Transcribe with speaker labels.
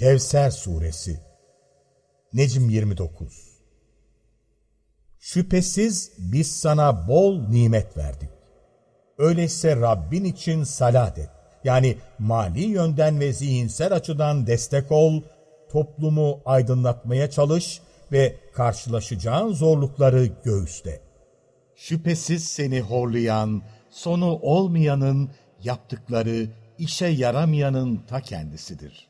Speaker 1: Kevser Suresi Necm 29 Şüphesiz biz sana bol nimet verdik. Öyleyse Rabbin için salat et. Yani mali yönden ve zihinsel açıdan destek ol, toplumu aydınlatmaya çalış ve karşılaşacağın zorlukları göğüste. Şüphesiz seni horlayan, sonu olmayanın yaptıkları işe yaramayanın ta kendisidir.